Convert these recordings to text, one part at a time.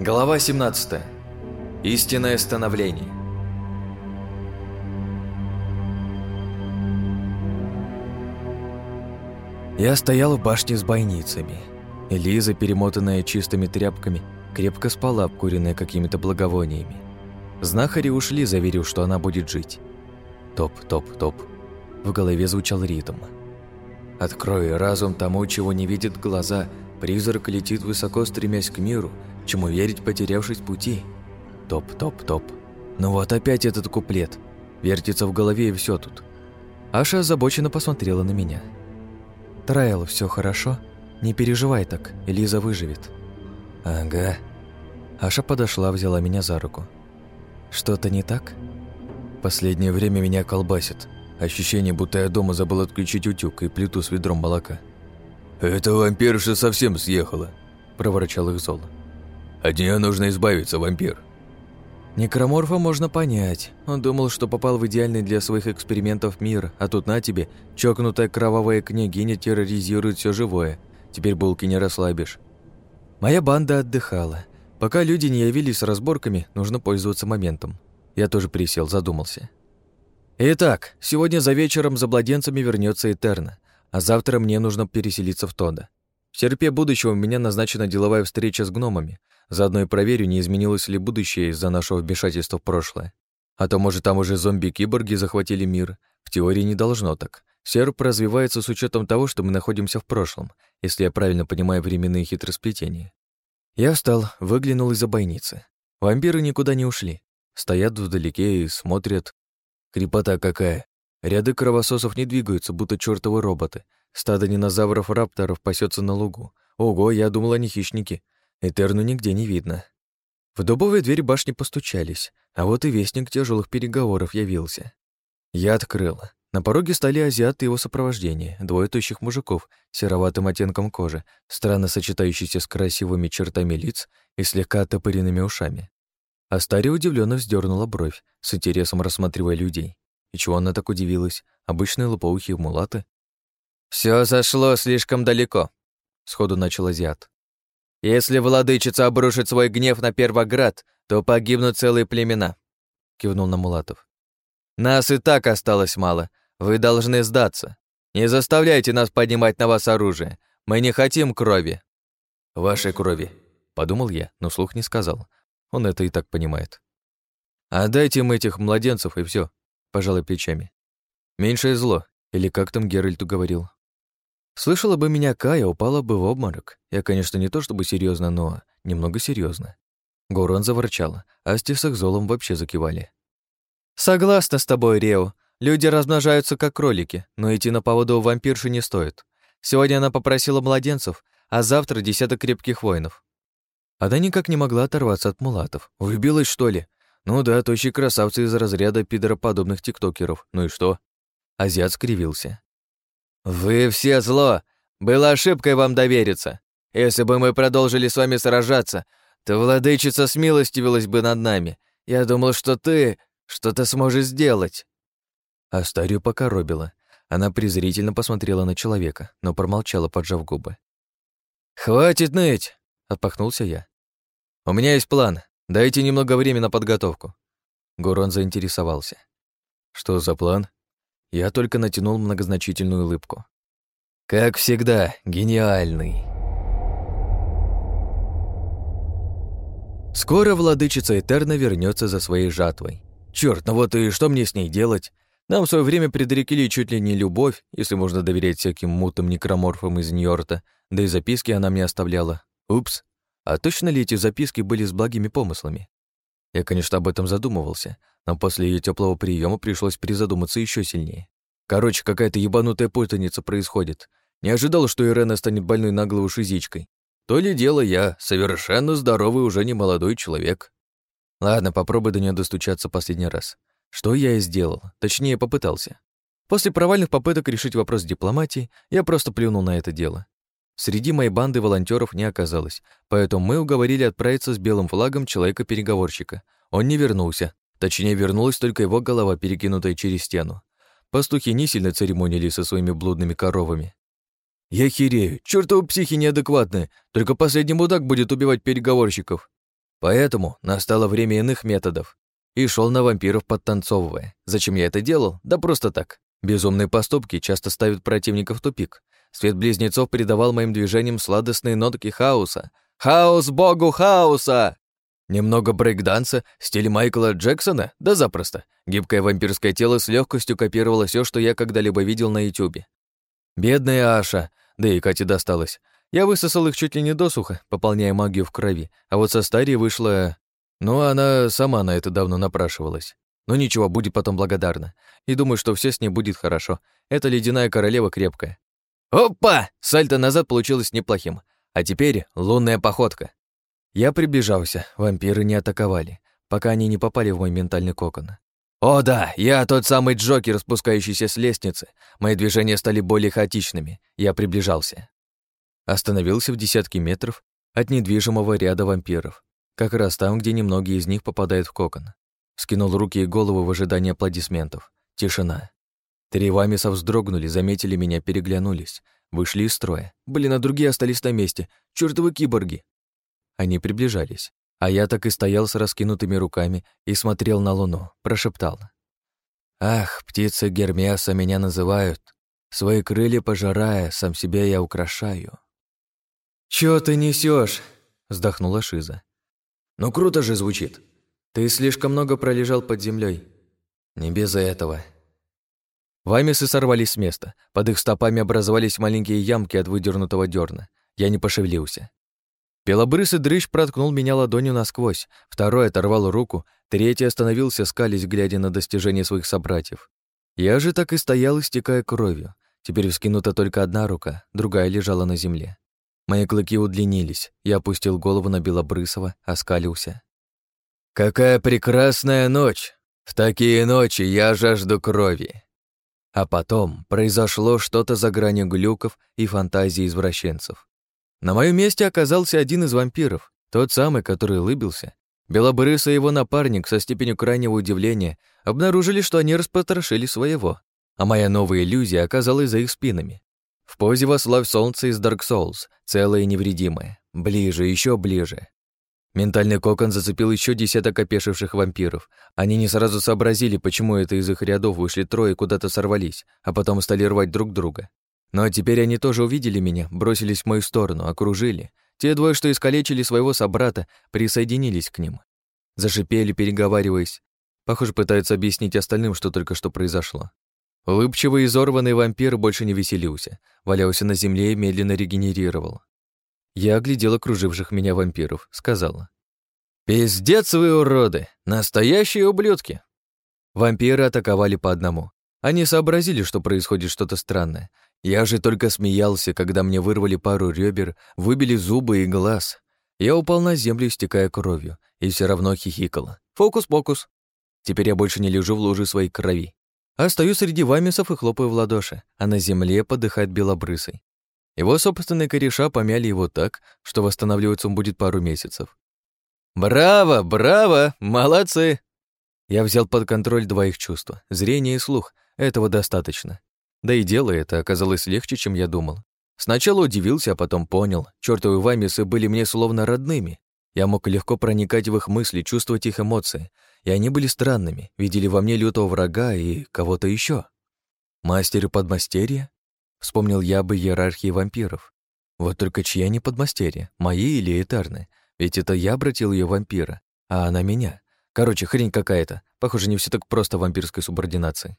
Глава 17. Истинное становление. Я стоял в башне с бойницами. Элиза, перемотанная чистыми тряпками, крепко спала, обкуренная какими-то благовониями. Знахари ушли, заверив, что она будет жить. Топ, топ, топ. В голове звучал ритм. «Открой разум тому, чего не видят глаза. Призрак летит высоко, стремясь к миру, чему верить, потерявшись пути. Топ, топ, топ. Ну вот опять этот куплет. Вертится в голове и все тут. Аша озабоченно посмотрела на меня. «Трайл, все хорошо? Не переживай так, Элиза выживет». «Ага». Аша подошла, взяла меня за руку. «Что-то не так?» «Последнее время меня колбасит. Ощущение, будто я дома забыл отключить утюг и плиту с ведром молока». «Эта вампирша совсем съехала», – проворчал их Зол. «От нее нужно избавиться, вампир». Некроморфа можно понять. Он думал, что попал в идеальный для своих экспериментов мир, а тут на тебе, чокнутая кровавая княгиня терроризирует все живое. Теперь булки не расслабишь. Моя банда отдыхала. Пока люди не явились с разборками, нужно пользоваться моментом. Я тоже присел, задумался. Итак, сегодня за вечером за младенцами вернется Этерна, а завтра мне нужно переселиться в Тода. В серпе будущего у меня назначена деловая встреча с гномами – Заодно и проверю, не изменилось ли будущее из-за нашего вмешательства в прошлое. А то, может, там уже зомби-киборги захватили мир. В теории не должно так. Серп развивается с учетом того, что мы находимся в прошлом, если я правильно понимаю временные хитросплетения. Я встал, выглянул из-за бойницы. Вампиры никуда не ушли. Стоят вдалеке и смотрят. Крепота какая. Ряды кровососов не двигаются, будто чертовы роботы. Стадо динозавров-рапторов пасется на лугу. Ого, я думал, они хищники. Этерну нигде не видно. В дубовые двери башни постучались, а вот и вестник тяжелых переговоров явился. Я открыл. На пороге стали азиаты и его сопровождение, двое тощих мужиков с сероватым оттенком кожи, странно сочетающиеся с красивыми чертами лиц и слегка оттопыренными ушами. Астария удивленно вздернула бровь, с интересом рассматривая людей. И чего она так удивилась? Обычные лопоухие мулаты? Все зашло слишком далеко», — сходу начал азиат. Если владычица обрушит свой гнев на Первоград, то погибнут целые племена», — кивнул на Мулатов. «Нас и так осталось мало. Вы должны сдаться. Не заставляйте нас поднимать на вас оружие. Мы не хотим крови». «Вашей крови», — подумал я, но слух не сказал. Он это и так понимает. «Отдайте им этих младенцев, и все, пожалуй, плечами. Меньшее зло, или как там Геральту говорил. Слышала бы меня Кая, упала бы в обморок. Я, конечно, не то чтобы серьезно, но немного серьезно. Горон заворчала, а с Золом вообще закивали. «Согласна с тобой, Рео. Люди размножаются как кролики, но идти на поводу у вампирши не стоит. Сегодня она попросила младенцев, а завтра десяток крепких воинов». Она никак не могла оторваться от мулатов. Влюбилась, что ли? Ну да, тощие красавцы из разряда пидороподобных тиктокеров. Ну и что? Азиат скривился. «Вы все зло! Было ошибкой вам довериться. Если бы мы продолжили с вами сражаться, то владычица смилостивилась бы над нами. Я думал, что ты что-то сможешь сделать». Астарию покоробила. Она презрительно посмотрела на человека, но промолчала, поджав губы. «Хватит ныть!» — отпахнулся я. «У меня есть план. Дайте немного времени на подготовку». Гурон заинтересовался. «Что за план?» Я только натянул многозначительную улыбку. Как всегда, гениальный. Скоро владычица Этерна вернется за своей жатвой. Черт, ну вот и что мне с ней делать? Нам в свое время предрекли чуть ли не любовь, если можно доверять всяким мутым некроморфам из Нью-Йорка, да и записки она мне оставляла. Упс. А точно ли эти записки были с благими помыслами? Я, конечно, об этом задумывался, но после ее теплого приема пришлось призадуматься еще сильнее. Короче, какая-то ебанутая путаница происходит. Не ожидал, что Ирена станет больной на голову шизичкой. То ли дело я, совершенно здоровый уже не молодой человек. Ладно, попробуй до нее достучаться последний раз. Что я и сделал, точнее, попытался. После провальных попыток решить вопрос дипломатии, я просто плюнул на это дело. Среди моей банды волонтеров не оказалось, поэтому мы уговорили отправиться с белым флагом человека-переговорщика. Он не вернулся, точнее, вернулась только его голова, перекинутая через стену. Пастухи не сильно церемонили со своими блудными коровами. Я херею, чертовы психи неадекватные, только последний мудак будет убивать переговорщиков. Поэтому настало время иных методов. И шел на вампиров подтанцовывая. Зачем я это делал? Да просто так. Безумные поступки часто ставят противника в тупик. Свет близнецов придавал моим движениям сладостные нотки хаоса. Хаос богу хаоса! Немного брейкданса в стиле Майкла Джексона? Да запросто. Гибкое вампирское тело с легкостью копировало все, что я когда-либо видел на Ютубе. Бедная Аша, да и Кате досталось. Я высосал их чуть ли не досуха, пополняя магию в крови, а вот со Старией вышла... Ну, она сама на это давно напрашивалась. Но ничего, будет потом благодарна. И думаю, что все с ней будет хорошо. Эта ледяная королева крепкая. Опа! Сальто назад получилось неплохим. А теперь лунная походка. Я приближался, вампиры не атаковали, пока они не попали в мой ментальный кокон. О да, я тот самый Джокер, спускающийся с лестницы. Мои движения стали более хаотичными. Я приближался. Остановился в десятки метров от недвижимого ряда вампиров, как раз там, где немногие из них попадают в кокон. Скинул руки и голову в ожидании аплодисментов. Тишина. Три вамиса вздрогнули, заметили меня, переглянулись. Вышли из строя. Блин, а другие остались на месте. Чёртовы киборги. Они приближались, а я так и стоял с раскинутыми руками и смотрел на луну, прошептал. «Ах, птицы Гермеса меня называют, свои крылья пожирая, сам себя я украшаю». «Чё ты несёшь?» — вздохнула Шиза. «Ну круто же звучит. Ты слишком много пролежал под землей. Не без этого». Ваймесы сорвались с места. Под их стопами образовались маленькие ямки от выдернутого дерна. Я не пошевелился. Белобрысый дрыщ проткнул меня ладонью насквозь, второй оторвал руку, третий остановился, скались, глядя на достижения своих собратьев. Я же так и стоял, истекая кровью. Теперь вскинута только одна рука, другая лежала на земле. Мои клыки удлинились, я опустил голову на Белобрысова, оскалился. «Какая прекрасная ночь! В такие ночи я жажду крови!» А потом произошло что-то за гранью глюков и фантазий извращенцев. На моем месте оказался один из вампиров, тот самый, который улыбился. Белобрыс и его напарник со степенью крайнего удивления обнаружили, что они распотрошили своего, а моя новая иллюзия оказалась за их спинами. В позе «Вославь солнце» из Dark Souls, целая и невредимая. Ближе, еще ближе. Ментальный кокон зацепил еще десяток опешивших вампиров. Они не сразу сообразили, почему это из их рядов вышли трое и куда-то сорвались, а потом стали рвать друг друга. Но теперь они тоже увидели меня, бросились в мою сторону, окружили. Те двое, что искалечили своего собрата, присоединились к ним. Зашипели, переговариваясь. Похоже, пытаются объяснить остальным, что только что произошло. Улыбчивый изорванный вампир больше не веселился, валялся на земле и медленно регенерировал. Я оглядел окруживших меня вампиров, сказала. «Пиздец вы, уроды! Настоящие ублюдки!» Вампиры атаковали по одному. Они сообразили, что происходит что-то странное, я же только смеялся, когда мне вырвали пару ребер, выбили зубы и глаз. Я упал на землю, истекая кровью, и все равно хихикал. Фокус-покус. Теперь я больше не лежу в луже своей крови. А стою среди вамисов и хлопаю в ладоши, а на земле подыхает белобрысый. Его собственные кореша помяли его так, что восстанавливаться он будет пару месяцев. «Браво, браво, молодцы!» Я взял под контроль два их чувства — зрение и слух. Этого достаточно. Да и дело это оказалось легче, чем я думал. Сначала удивился, а потом понял. Чёртовы вамисы были мне словно родными. Я мог легко проникать в их мысли, чувствовать их эмоции. И они были странными, видели во мне лютого врага и кого-то еще. Мастер и подмастерье? Вспомнил я бы иерархии вампиров. Вот только чьи они подмастерья, мои или этарны? Ведь это я обратил ее вампира, а она меня. Короче, хрень какая-то. Похоже, не все так просто в вампирской субординации.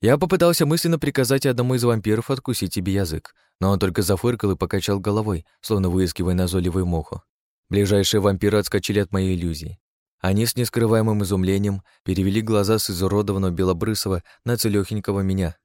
Я попытался мысленно приказать одному из вампиров откусить тебе язык, но он только зафыркал и покачал головой, словно выискивая назойливую муху. Ближайшие вампиры отскочили от моей иллюзии. Они с нескрываемым изумлением перевели глаза с изуродованного белобрысого на целёхенького меня.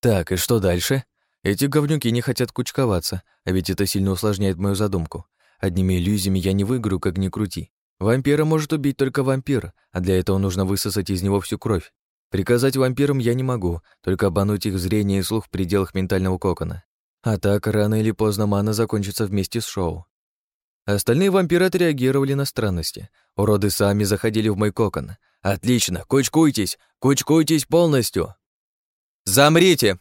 Так, и что дальше? Эти говнюки не хотят кучковаться, а ведь это сильно усложняет мою задумку. Одними иллюзиями я не выиграю, как ни крути. Вампира может убить только вампир, а для этого нужно высосать из него всю кровь. Приказать вампирам я не могу, только обмануть их зрение и слух в пределах ментального кокона. А так, рано или поздно мана закончится вместе с шоу. Остальные вампиры отреагировали на странности. Уроды сами заходили в мой кокон. «Отлично! Кучкуйтесь! Кучкуйтесь полностью!» «Замрите!»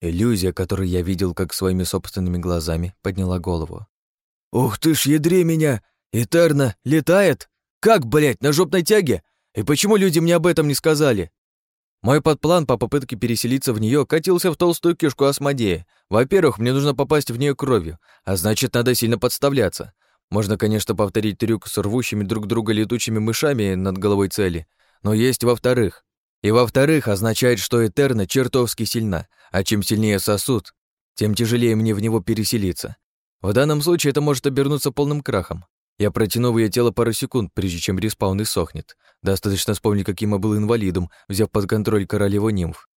Иллюзия, которую я видел как своими собственными глазами, подняла голову. «Ух ты ж, ядри меня! Этерна летает? Как, блядь, на жопной тяге? И почему люди мне об этом не сказали? Мой подплан по попытке переселиться в нее катился в толстую кишку Асмодея. Во-первых, мне нужно попасть в нее кровью, а значит, надо сильно подставляться. Можно, конечно, повторить трюк с рвущими друг друга летучими мышами над головой цели, но есть во-вторых. И во-вторых, означает, что Этерна чертовски сильна, а чем сильнее сосуд, тем тяжелее мне в него переселиться. В данном случае это может обернуться полным крахом. Я протяну в ее тело пару секунд, прежде чем респаун иссохнет. Достаточно вспомнить, каким я был инвалидом, взяв под контроль королеву нимф.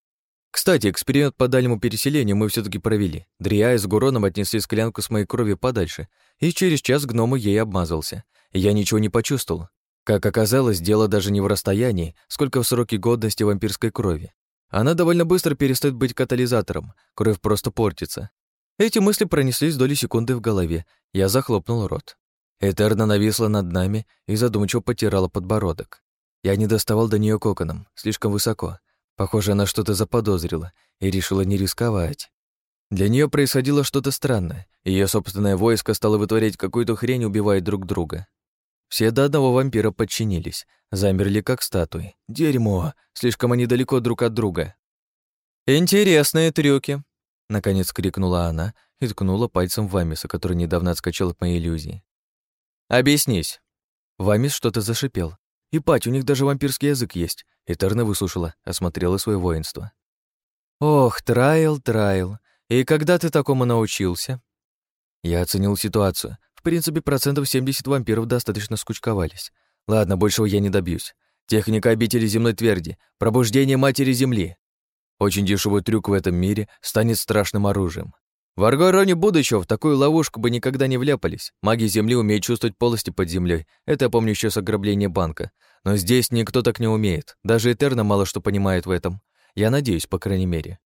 Кстати, эксперимент по дальнему переселению мы все таки провели. Дрия с Гуроном отнесли склянку с моей кровью подальше, и через час гному ей обмазался. Я ничего не почувствовал. Как оказалось, дело даже не в расстоянии, сколько в сроке годности вампирской крови. Она довольно быстро перестает быть катализатором, кровь просто портится. Эти мысли пронеслись доли секунды в голове. Я захлопнул рот. Этерна нависла над нами и задумчиво потирала подбородок. Я не доставал до нее коконом, слишком высоко. Похоже, она что-то заподозрила и решила не рисковать. Для нее происходило что-то странное. Ее собственное войско стало вытворять какую-то хрень, убивая друг друга. Все до одного вампира подчинились, замерли как статуи. Дерьмо, слишком они далеко друг от друга. «Интересные трюки», — наконец крикнула она и ткнула пальцем в Вамиса, который недавно отскочил от моей иллюзии. «Объяснись». Вамис что-то зашипел. И пать, у них даже вампирский язык есть. И Терна выслушала, осмотрела свое воинство. «Ох, Трайл, Трайл, и когда ты такому научился?» Я оценил ситуацию. В принципе, процентов 70 вампиров достаточно скучковались. Ладно, большего я не добьюсь. Техника обители земной тверди, пробуждение матери земли. Очень дешевый трюк в этом мире станет страшным оружием. В Аргороне будущего в такую ловушку бы никогда не вляпались. Маги Земли умеют чувствовать полости под землей. Это я помню еще с ограбления банка. Но здесь никто так не умеет. Даже Этерна мало что понимает в этом. Я надеюсь, по крайней мере.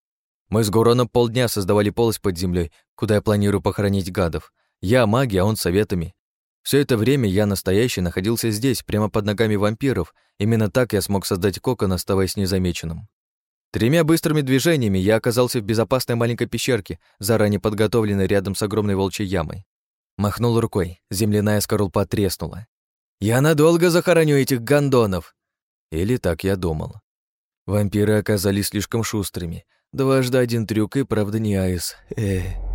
Мы с Гуроном полдня создавали полость под землей, куда я планирую похоронить гадов. Я маги, а он советами. Все это время я настоящий находился здесь, прямо под ногами вампиров. Именно так я смог создать кокон, оставаясь незамеченным. Тремя быстрыми движениями я оказался в безопасной маленькой пещерке, заранее подготовленной рядом с огромной волчьей ямой. Махнул рукой, земляная скорлупа треснула. «Я надолго захороню этих гондонов!» Или так я думал. Вампиры оказались слишком шустрыми. Дважды один трюк и, правда, не айс. Эх.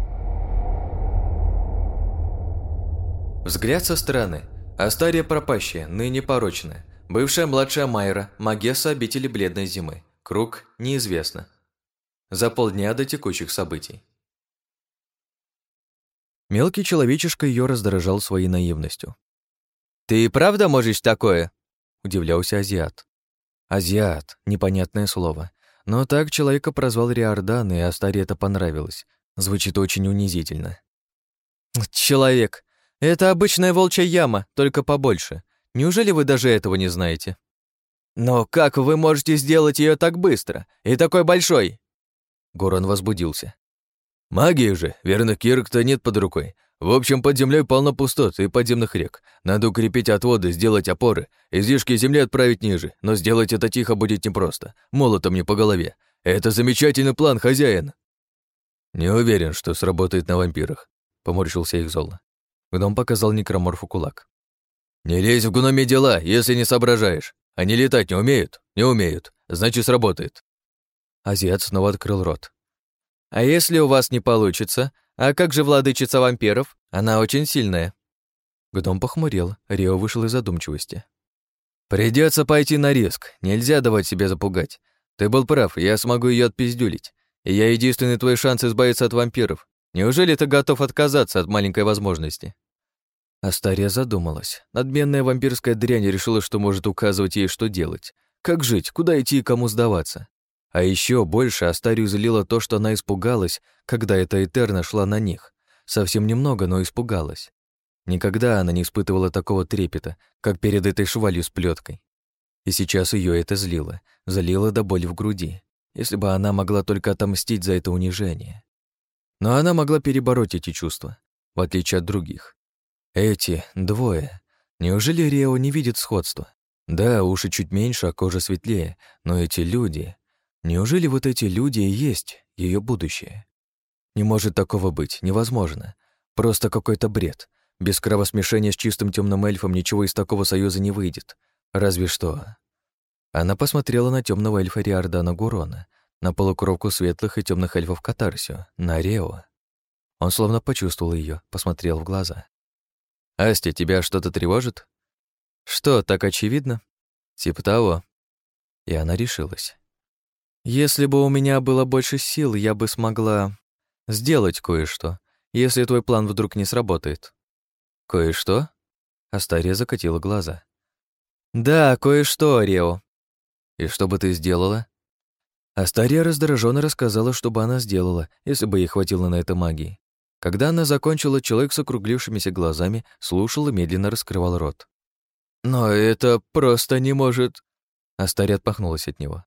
Взгляд со стороны. Астария пропащая, ныне порочная. Бывшая младшая Майра, Магесса обители Бледной Зимы. Круг неизвестно. За полдня до текущих событий. Мелкий человечишка ее раздражал своей наивностью. «Ты и правда можешь такое?» — удивлялся азиат. «Азиат» — непонятное слово. Но так человека прозвал Риордан, и Астаре это понравилось. Звучит очень унизительно. «Человек, это обычная волчья яма, только побольше. Неужели вы даже этого не знаете?» «Но как вы можете сделать ее так быстро и такой большой?» Горан возбудился. «Магия же, верно, Кирк-то нет под рукой. В общем, под землей полно пустот и подземных рек. Надо укрепить отводы, сделать опоры, излишки земли отправить ниже, но сделать это тихо будет непросто. Молотом не по голове. Это замечательный план, хозяин!» «Не уверен, что сработает на вампирах», — поморщился их Зола. Гном показал некроморфу кулак. «Не лезь в гноме дела, если не соображаешь. Они летать не умеют? Не умеют. Значит, сработает. Азиат снова открыл рот. А если у вас не получится? А как же владычица вампиров? Она очень сильная. Гном похмурел, Рио вышел из задумчивости. Придется пойти на риск. Нельзя давать себя запугать. Ты был прав, я смогу ее отпиздюлить. И я единственный твой шанс избавиться от вампиров. Неужели ты готов отказаться от маленькой возможности? Астария задумалась. Надменная вампирская дрянь решила, что может указывать ей, что делать. Как жить, куда идти и кому сдаваться. А еще больше Астарию злило то, что она испугалась, когда эта Этерна шла на них. Совсем немного, но испугалась. Никогда она не испытывала такого трепета, как перед этой швалью с плеткой. И сейчас ее это злило, залило до боли в груди, если бы она могла только отомстить за это унижение. Но она могла перебороть эти чувства, в отличие от других. Эти двое. Неужели Рио не видит сходства? Да, уши чуть меньше, а кожа светлее, но эти люди... Неужели вот эти люди и есть ее будущее? Не может такого быть, невозможно. Просто какой-то бред. Без кровосмешения с чистым темным эльфом ничего из такого союза не выйдет. Разве что... Она посмотрела на темного эльфа Риордана Гурона, на полукровку светлых и темных эльфов Катарсио, на Рео. Он словно почувствовал ее, посмотрел в глаза. «Асти, тебя что-то тревожит?» «Что, так очевидно?» «Типа того». И она решилась. «Если бы у меня было больше сил, я бы смогла сделать кое-что, если твой план вдруг не сработает». «Кое-что?» Астария закатила глаза. «Да, кое-что, Рео». «И что бы ты сделала?» Астария раздраженно рассказала, что бы она сделала, если бы ей хватило на это магии. Когда она закончила, человек с округлившимися глазами слушал и медленно раскрывал рот. «Но это просто не может...» Астария отпахнулась от него.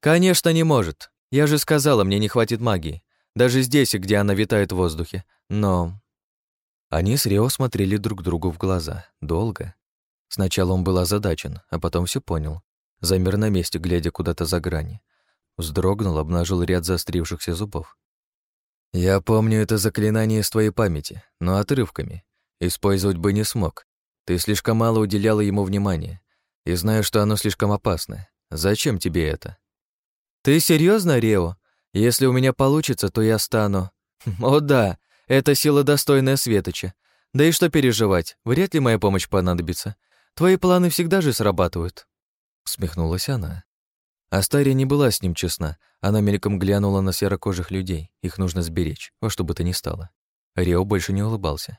«Конечно, не может. Я же сказала, мне не хватит магии. Даже здесь, где она витает в воздухе. Но...» Они с Рео смотрели друг другу в глаза. Долго. Сначала он был озадачен, а потом все понял. Замер на месте, глядя куда-то за грани. Вздрогнул, обнажил ряд заострившихся зубов. «Я помню это заклинание из твоей памяти, но отрывками. Использовать бы не смог. Ты слишком мало уделяла ему внимания. И знаю, что оно слишком опасно. Зачем тебе это?» «Ты серьезно, Рео? Если у меня получится, то я стану...» «О да, это сила достойная Светоча. Да и что переживать, вряд ли моя помощь понадобится. Твои планы всегда же срабатывают». Усмехнулась она. Астария не была с ним честна. Она мельком глянула на серокожих людей. Их нужно сберечь, во что бы то ни стало. Рио больше не улыбался.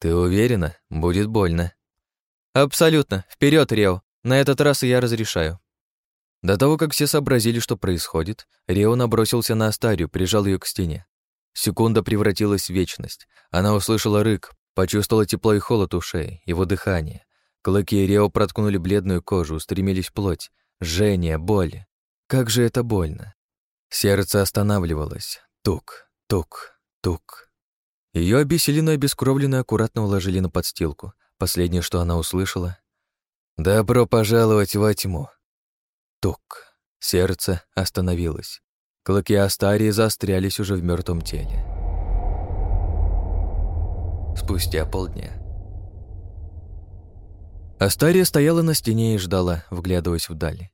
«Ты уверена? Будет больно». «Абсолютно. Вперед, Рио. На этот раз я разрешаю». До того, как все сообразили, что происходит, Рио набросился на Астарию, прижал ее к стене. Секунда превратилась в вечность. Она услышала рык, почувствовала тепло и холод у шеи, его дыхание. Клыки Рио проткнули бледную кожу, устремились плоть. Жжение, боль. Как же это больно. Сердце останавливалось. Тук, тук, тук. Ее обессиленную и обескровленную аккуратно уложили на подстилку. Последнее, что она услышала — «Добро пожаловать во тьму». Тук. Сердце остановилось. Клыки Астарии заострялись уже в мертвом теле. Спустя полдня. Астария стояла на стене и ждала, вглядываясь вдали.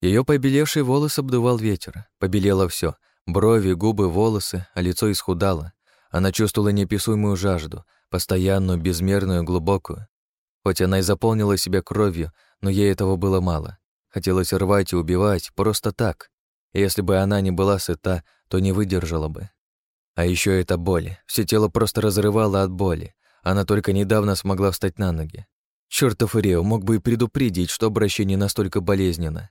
Ее побелевшие волосы обдувал ветер. Побелело все: брови, губы, волосы, а лицо исхудало. Она чувствовала неописуемую жажду, постоянную, безмерную, глубокую. Хоть она и заполнила себя кровью, но ей этого было мало. Хотелось рвать и убивать, просто так. И если бы она не была сыта, то не выдержала бы. А еще это боль. Все тело просто разрывало от боли. Она только недавно смогла встать на ноги. Чёртов Рео мог бы и предупредить, что обращение настолько болезненно.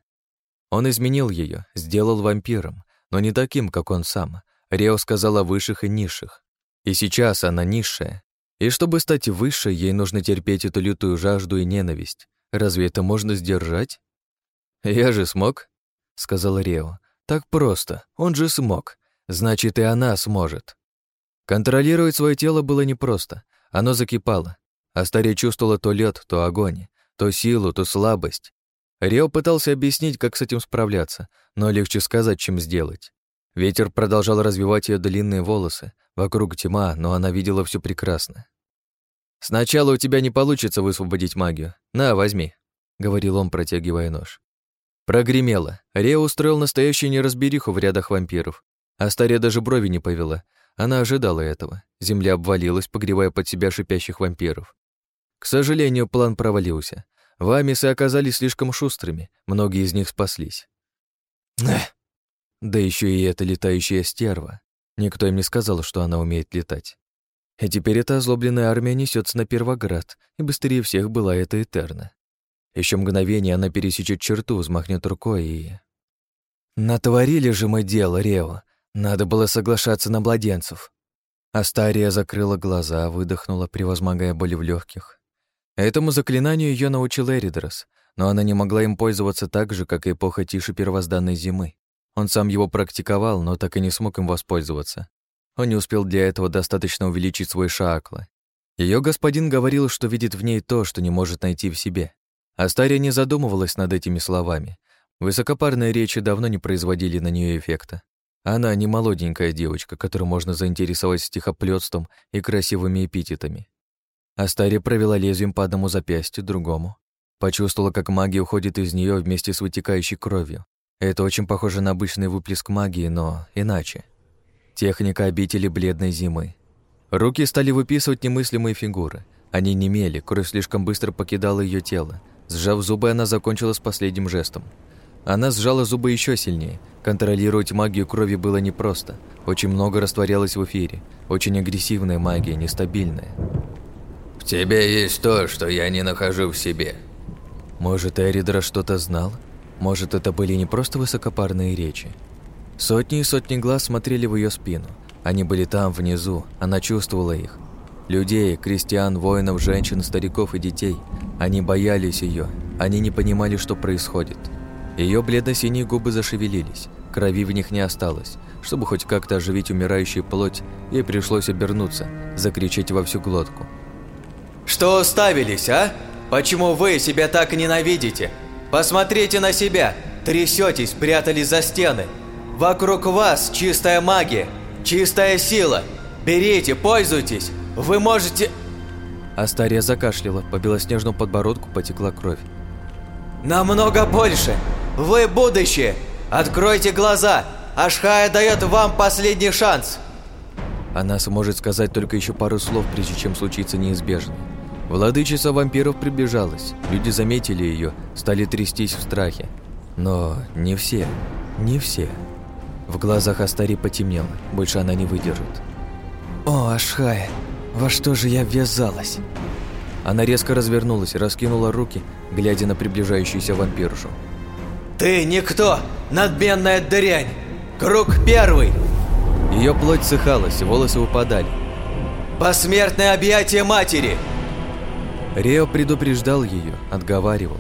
Он изменил ее, сделал вампиром, но не таким, как он сам. Рео сказал о высших и низших. И сейчас она низшая. И чтобы стать выше, ей нужно терпеть эту лютую жажду и ненависть. Разве это можно сдержать? «Я же смог», — сказал Рео. «Так просто. Он же смог. Значит, и она сможет». Контролировать свое тело было непросто. Оно закипало. Астария чувствовала то лед, то огонь, то силу, то слабость. Рио пытался объяснить, как с этим справляться, но легче сказать, чем сделать. Ветер продолжал развивать ее длинные волосы. Вокруг тьма, но она видела все прекрасно. «Сначала у тебя не получится высвободить магию. На, возьми», — говорил он, протягивая нож. Прогремело. Рио устроил настоящую неразбериху в рядах вампиров. Астария даже брови не повела. Она ожидала этого. Земля обвалилась, погревая под себя шипящих вампиров. К сожалению, план провалился. Вамисы оказались слишком шустрыми, многие из них спаслись. Эх! Да еще и эта летающая стерва. Никто им не сказал, что она умеет летать. И теперь эта озлобленная армия несется на Первоград, и быстрее всех была эта Этерна. Еще мгновение она пересечет черту, взмахнет рукой и... Натворили же мы дело, Рео. Надо было соглашаться на младенцев. Астария закрыла глаза, выдохнула, превозмогая боли в легких. Этому заклинанию ее научил Эридрос, но она не могла им пользоваться так же, как и эпоха тиши первозданной зимы. Он сам его практиковал, но так и не смог им воспользоваться. Он не успел для этого достаточно увеличить свой шаакла. Ее господин говорил, что видит в ней то, что не может найти в себе. Астария не задумывалась над этими словами. Высокопарные речи давно не производили на нее эффекта. Она не молоденькая девочка, которую можно заинтересовать стихоплётством и красивыми эпитетами. Астария провела лезвием по одному запястью, другому. Почувствовала, как магия уходит из нее вместе с вытекающей кровью. Это очень похоже на обычный выплеск магии, но иначе. Техника обители бледной зимы. Руки стали выписывать немыслимые фигуры. Они немели, кровь слишком быстро покидала ее тело. Сжав зубы, она закончила с последним жестом. Она сжала зубы еще сильнее. Контролировать магию крови было непросто. Очень много растворялось в эфире. Очень агрессивная магия, нестабильная. «В тебе есть то, что я не нахожу в себе». Может, Эридра что-то знал? Может, это были не просто высокопарные речи? Сотни и сотни глаз смотрели в ее спину. Они были там, внизу, она чувствовала их. Людей, крестьян, воинов, женщин, стариков и детей. Они боялись ее, они не понимали, что происходит. Ее бледно-синие губы зашевелились, крови в них не осталось. Чтобы хоть как-то оживить умирающую плоть, ей пришлось обернуться, закричать во всю глотку. «Что уставились, а? Почему вы себя так ненавидите? Посмотрите на себя! Трясетесь, прятались за стены! Вокруг вас чистая магия, чистая сила! Берите, пользуйтесь! Вы можете...» Астария закашляла, по белоснежному подбородку потекла кровь. «Намного больше! Вы будущее! Откройте глаза! Ашхая дает вам последний шанс!» Она сможет сказать только еще пару слов, прежде чем случится неизбежное. Владычица вампиров приближалась, люди заметили ее, стали трястись в страхе. Но не все, не все. В глазах Астари потемнело, больше она не выдержит. «О, Ашхая, во что же я ввязалась?» Она резко развернулась, раскинула руки, глядя на приближающуюся вампиршу. «Ты никто! Надменная дрянь! Круг первый!» Ее плоть сыхалась, волосы упадали. «Посмертное объятие матери!» Рео предупреждал ее, отговаривал.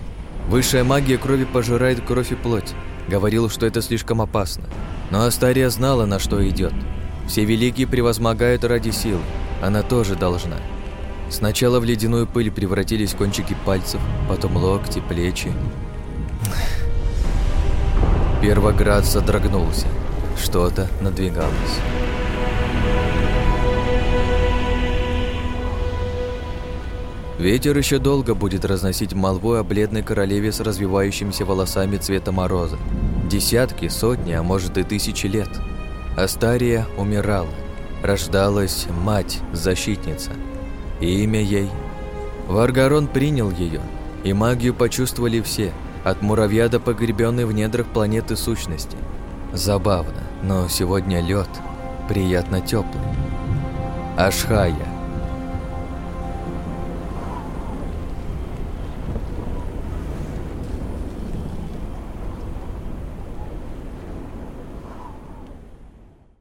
Высшая магия крови пожирает кровь и плоть. Говорил, что это слишком опасно. Но Астария знала, на что идет. Все великие превозмогают ради силы. Она тоже должна. Сначала в ледяную пыль превратились кончики пальцев, потом локти, плечи. Первоград содрогнулся. Что-то надвигалось. Ветер еще долго будет разносить молву о бледной королеве с развивающимися волосами цвета мороза. Десятки, сотни, а может и тысячи лет. Астария умирала. Рождалась мать, защитница. И имя ей. Варгарон принял ее, и магию почувствовали все, от муравья до погребенной в недрах планеты сущности. Забавно, но сегодня лед приятно теплый. Ашхая –